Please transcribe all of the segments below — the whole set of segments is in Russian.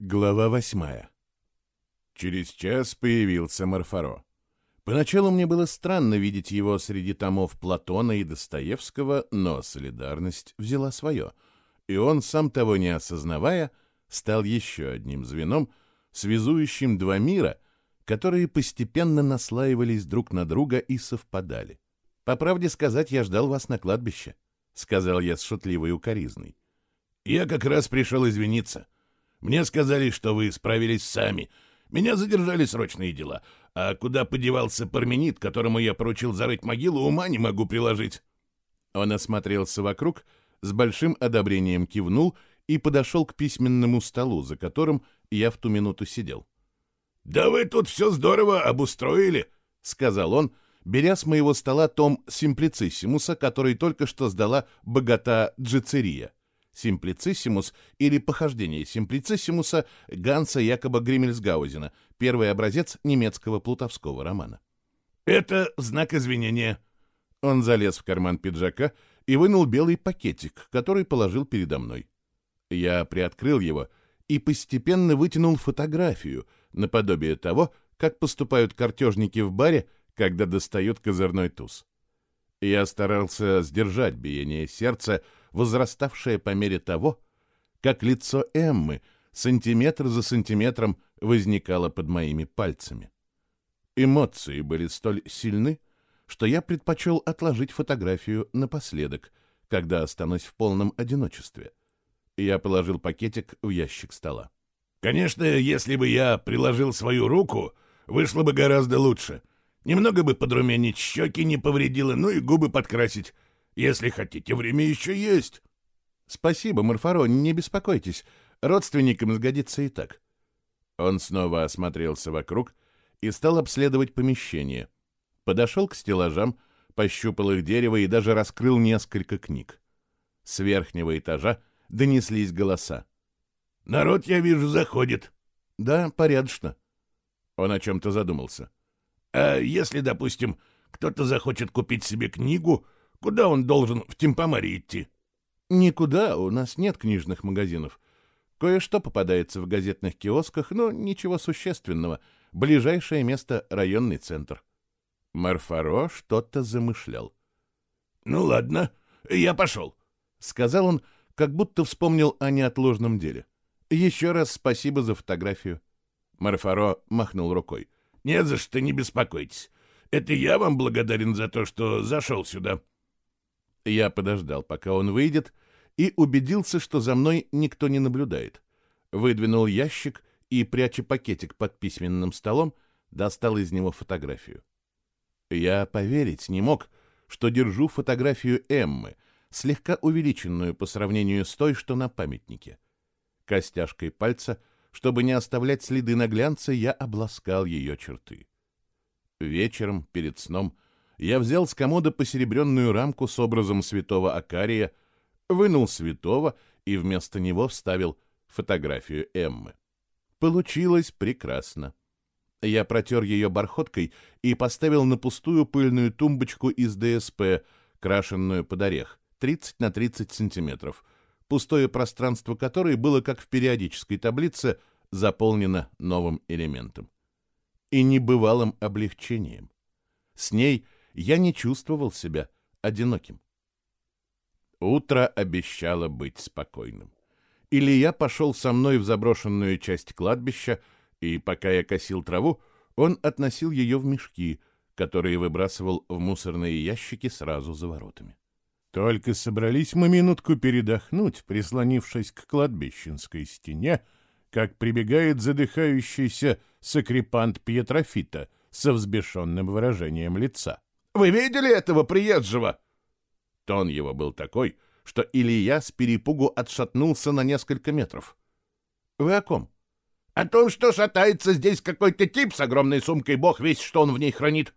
Глава восьмая. Через час появился Марфаро. Поначалу мне было странно видеть его среди томов Платона и Достоевского, но солидарность взяла свое, и он, сам того не осознавая, стал еще одним звеном, связующим два мира, которые постепенно наслаивались друг на друга и совпадали. «По правде сказать, я ждал вас на кладбище», — сказал я с шутливой укоризной. «Я как раз пришел извиниться», — мне сказали, что вы справились сами. Меня задержали срочные дела. А куда подевался Парменид, которому я поручил зарыть могилу, ума не могу приложить». Он осмотрелся вокруг, с большим одобрением кивнул и подошел к письменному столу, за которым я в ту минуту сидел. «Да вы тут все здорово обустроили», — сказал он, беря с моего стола том Симплициссимуса, который только что сдала богата Джицерия. Симплициссимус или похождение Симплициссимуса Ганса Якоба Гриммельсгаузена, первый образец немецкого плутовского романа. «Это знак извинения». Он залез в карман пиджака и вынул белый пакетик, который положил передо мной. Я приоткрыл его и постепенно вытянул фотографию, наподобие того, как поступают картежники в баре, когда достают козырной туз. Я старался сдержать биение сердца, возраставшее по мере того, как лицо Эммы сантиметр за сантиметром возникало под моими пальцами. Эмоции были столь сильны, что я предпочел отложить фотографию напоследок, когда останусь в полном одиночестве. Я положил пакетик в ящик стола. «Конечно, если бы я приложил свою руку, вышло бы гораздо лучше», Немного бы подрумянить щеки не повредило, ну и губы подкрасить. Если хотите, время еще есть. Спасибо, Марфаро, не беспокойтесь. Родственникам сгодится и так. Он снова осмотрелся вокруг и стал обследовать помещение. Подошел к стеллажам, пощупал их дерево и даже раскрыл несколько книг. С верхнего этажа донеслись голоса. «Народ, я вижу, заходит». «Да, порядочно». Он о чем-то задумался. А если, допустим, кто-то захочет купить себе книгу, куда он должен в Тимпомаре идти? Никуда, у нас нет книжных магазинов. Кое-что попадается в газетных киосках, но ничего существенного. Ближайшее место — районный центр. Марфаро что-то замышлял. — Ну ладно, я пошел, — сказал он, как будто вспомнил о неотложном деле. — Еще раз спасибо за фотографию. Марфаро махнул рукой. — «Не за что, не беспокойтесь. Это я вам благодарен за то, что зашел сюда». Я подождал, пока он выйдет, и убедился, что за мной никто не наблюдает. Выдвинул ящик и, пряча пакетик под письменным столом, достал из него фотографию. Я поверить не мог, что держу фотографию Эммы, слегка увеличенную по сравнению с той, что на памятнике. Костяшкой пальца — чтобы не оставлять следы на глянце, я обласкал ее черты. Вечером, перед сном, я взял с комода посеребренную рамку с образом святого Акария, вынул святого и вместо него вставил фотографию Эммы. Получилось прекрасно. Я протер ее бархоткой и поставил на пустую пыльную тумбочку из ДСП, крашенную под орех, 30 на 30 сантиметров — пустое пространство которой было, как в периодической таблице, заполнено новым элементом. И небывалым облегчением. С ней я не чувствовал себя одиноким. Утро обещало быть спокойным. Илья пошел со мной в заброшенную часть кладбища, и пока я косил траву, он относил ее в мешки, которые выбрасывал в мусорные ящики сразу за воротами. Только собрались мы минутку передохнуть, прислонившись к кладбищенской стене, как прибегает задыхающийся сакрипант Пьетрофита со взбешенным выражением лица. «Вы видели этого приезжего?» Тон его был такой, что Илья с перепугу отшатнулся на несколько метров. «Вы о ком?» «О том, что шатается здесь какой-то тип с огромной сумкой, бог весь, что он в ней хранит».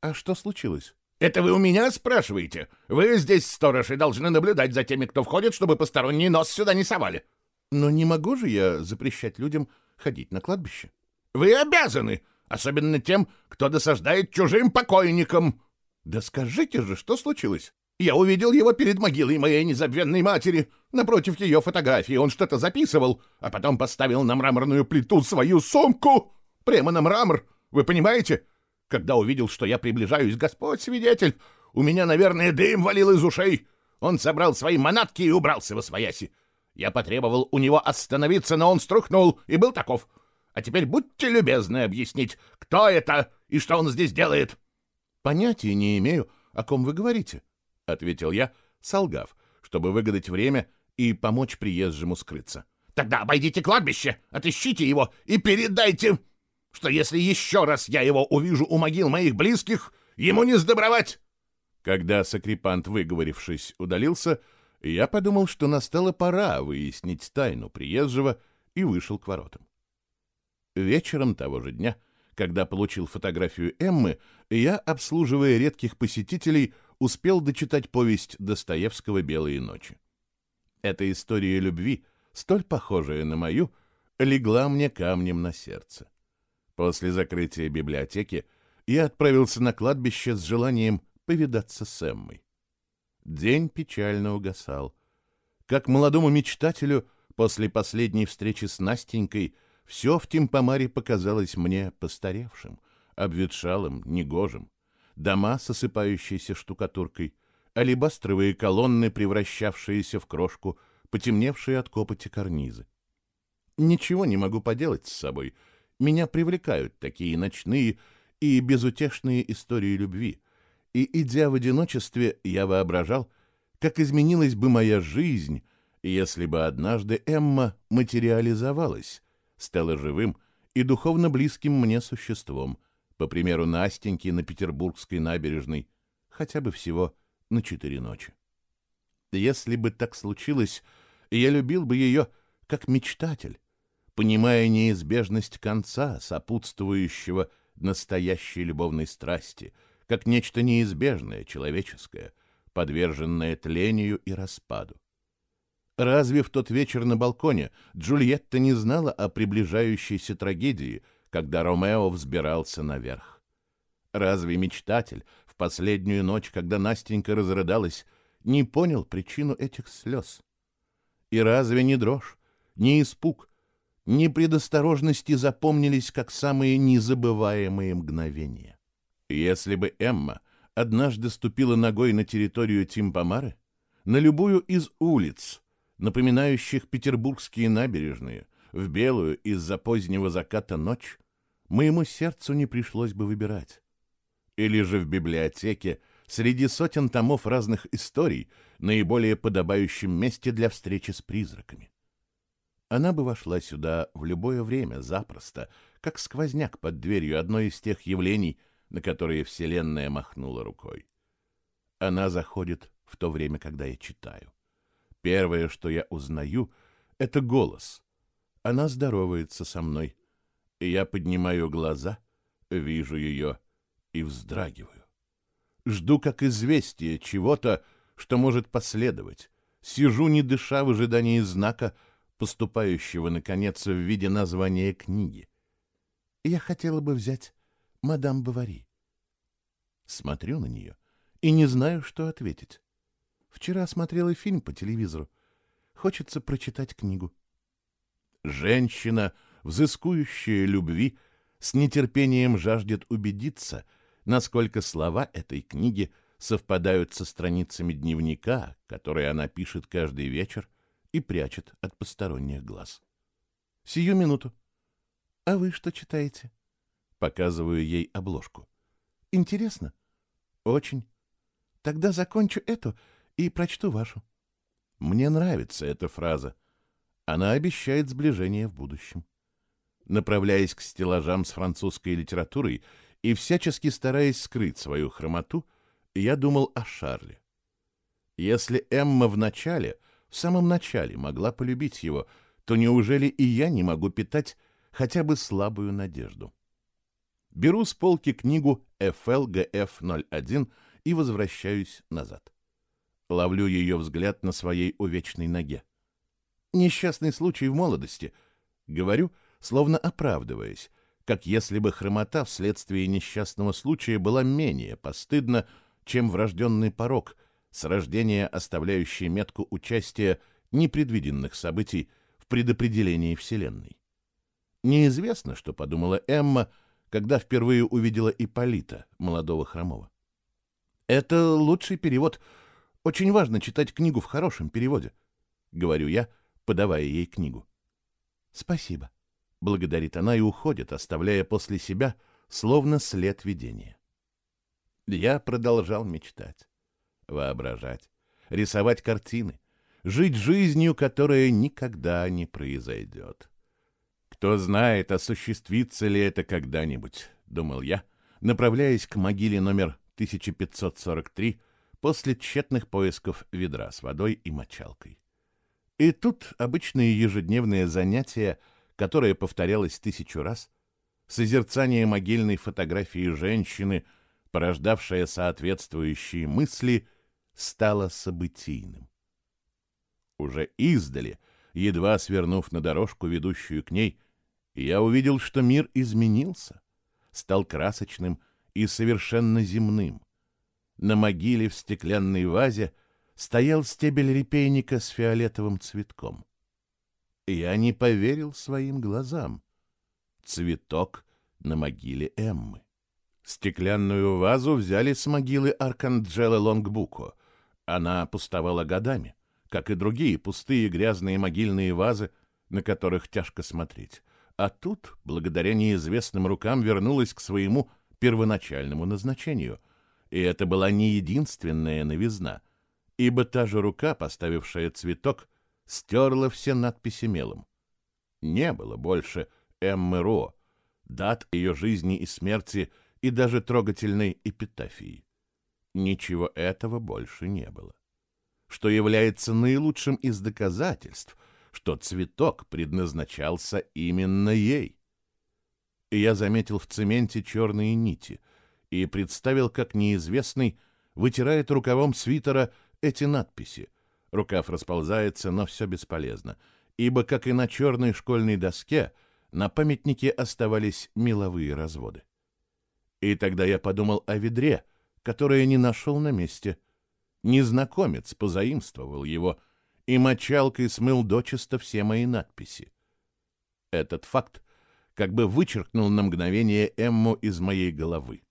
«А что случилось?» Это вы у меня спрашиваете? Вы здесь, сторож, и должны наблюдать за теми, кто входит, чтобы посторонний нос сюда не совали. Но не могу же я запрещать людям ходить на кладбище. Вы обязаны, особенно тем, кто досаждает чужим покойникам. Да скажите же, что случилось? Я увидел его перед могилой моей незабвенной матери. Напротив ее фотографии он что-то записывал, а потом поставил на мраморную плиту свою сумку. Прямо на мрамор. Вы понимаете? Когда увидел, что я приближаюсь, Господь свидетель, у меня, наверное, дым валил из ушей. Он собрал свои манатки и убрался во свояси. Я потребовал у него остановиться, но он струхнул и был таков. А теперь будьте любезны объяснить, кто это и что он здесь делает. — Понятия не имею, о ком вы говорите, — ответил я, солгав, чтобы выгадать время и помочь приезжему скрыться. — Тогда обойдите кладбище, отыщите его и передайте, что если еще раз я его увижу у могил моих близких, ему не сдобровать. Когда сокрепант, выговорившись, удалился, я подумал, что настала пора выяснить тайну приезжего, и вышел к воротам. Вечером того же дня, когда получил фотографию Эммы, я, обслуживая редких посетителей, успел дочитать повесть Достоевского «Белые ночи». Эта история любви, столь похожая на мою, легла мне камнем на сердце. После закрытия библиотеки я отправился на кладбище с желанием повидаться с Эммой. День печально угасал. Как молодому мечтателю после последней встречи с Настенькой все в Тимпомаре показалось мне постаревшим, обветшалым, негожим. Дома с осыпающейся штукатуркой, алебастровые колонны, превращавшиеся в крошку, потемневшие от копоти карнизы. Ничего не могу поделать с собой. Меня привлекают такие ночные и безутешные истории любви — и, идя в одиночестве, я воображал, как изменилась бы моя жизнь, если бы однажды Эмма материализовалась, стала живым и духовно близким мне существом, по примеру Настеньки на Петербургской набережной, хотя бы всего на четыре ночи. Если бы так случилось, я любил бы ее как мечтатель, понимая неизбежность конца, сопутствующего настоящей любовной страсти — как нечто неизбежное, человеческое, подверженное тлению и распаду. Разве в тот вечер на балконе Джульетта не знала о приближающейся трагедии, когда Ромео взбирался наверх? Разве мечтатель в последнюю ночь, когда Настенька разрыдалась, не понял причину этих слез? И разве не дрожь, не испуг, ни предосторожности запомнились как самые незабываемые мгновения? Если бы Эмма однажды ступила ногой на территорию Тимпомары, на любую из улиц, напоминающих петербургские набережные, в белую из-за позднего заката ночь, моему сердцу не пришлось бы выбирать. Или же в библиотеке, среди сотен томов разных историй, наиболее подобающем месте для встречи с призраками. Она бы вошла сюда в любое время запросто, как сквозняк под дверью одной из тех явлений, на которые Вселенная махнула рукой. Она заходит в то время, когда я читаю. Первое, что я узнаю, — это голос. Она здоровается со мной, я поднимаю глаза, вижу ее и вздрагиваю. Жду как известие чего-то, что может последовать. Сижу, не дыша, в ожидании знака, поступающего, наконец, в виде названия книги. Я хотела бы взять мадам Бавари. Смотрю на нее и не знаю, что ответить. Вчера смотрела фильм по телевизору. Хочется прочитать книгу. Женщина, взыскующая любви, с нетерпением жаждет убедиться, насколько слова этой книги совпадают со страницами дневника, которые она пишет каждый вечер и прячет от посторонних глаз. Сию минуту. А вы что читаете? Показываю ей обложку. Интересно? Очень. Тогда закончу эту и прочту вашу. Мне нравится эта фраза. Она обещает сближение в будущем. Направляясь к стеллажам с французской литературой и всячески стараясь скрыть свою хромоту, я думал о Шарле. Если Эмма в начале, в самом начале могла полюбить его, то неужели и я не могу питать хотя бы слабую надежду? Беру с полки книгу FLGF-01 и возвращаюсь назад. Ловлю ее взгляд на своей увечной ноге. Несчастный случай в молодости. Говорю, словно оправдываясь, как если бы хромота вследствие несчастного случая была менее постыдна, чем врожденный порог, с рождения оставляющий метку участия непредвиденных событий в предопределении Вселенной. Неизвестно, что подумала Эмма, когда впервые увидела Иполита, молодого хромого. «Это лучший перевод. Очень важно читать книгу в хорошем переводе», — говорю я, подавая ей книгу. «Спасибо», — благодарит она и уходит, оставляя после себя словно след видения. Я продолжал мечтать, воображать, рисовать картины, жить жизнью, которая никогда не произойдет. Кто знает, осуществится ли это когда-нибудь, думал я, направляясь к могиле номер 1543 после тщетных поисков ведра с водой и мочалкой. И тут обычное ежедневное занятие, которое повторялось тысячу раз, созерцание могильной фотографии женщины, порождавшее соответствующие мысли, стало событийным. Уже издали, едва свернув на дорожку, ведущую к ней, я увидел, что мир изменился, стал красочным и совершенно земным. На могиле в стеклянной вазе стоял стебель репейника с фиолетовым цветком. Я не поверил своим глазам. Цветок на могиле Эммы. Стеклянную вазу взяли с могилы Арканджелы Лонгбуко. Она пустовала годами, как и другие пустые грязные могильные вазы, на которых тяжко смотреть а тут, благодаря неизвестным рукам, вернулась к своему первоначальному назначению. И это была не единственная новизна, ибо та же рука, поставившая цветок, стерла все надписи мелом. Не было больше Эммы Ро, дат ее жизни и смерти и даже трогательной эпитафии. Ничего этого больше не было. Что является наилучшим из доказательств — что цветок предназначался именно ей. И я заметил в цементе черные нити и представил, как неизвестный вытирает рукавом свитера эти надписи. Рукав расползается, но все бесполезно, ибо, как и на черной школьной доске, на памятнике оставались меловые разводы. И тогда я подумал о ведре, которое не нашел на месте. Незнакомец позаимствовал его — и мочалкой смыл дочисто все мои надписи. Этот факт как бы вычеркнул на мгновение Эмму из моей головы.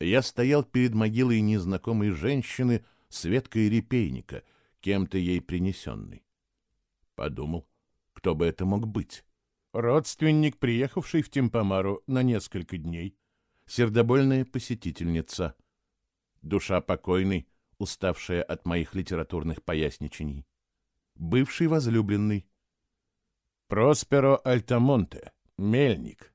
Я стоял перед могилой незнакомой женщины с веткой репейника, кем-то ей принесенной. Подумал, кто бы это мог быть. Родственник, приехавший в Тимпомару на несколько дней. Сердобольная посетительница. Душа покойной, уставшая от моих литературных поясничений. Бывший возлюбленный. Просперо Альтамонте, мельник.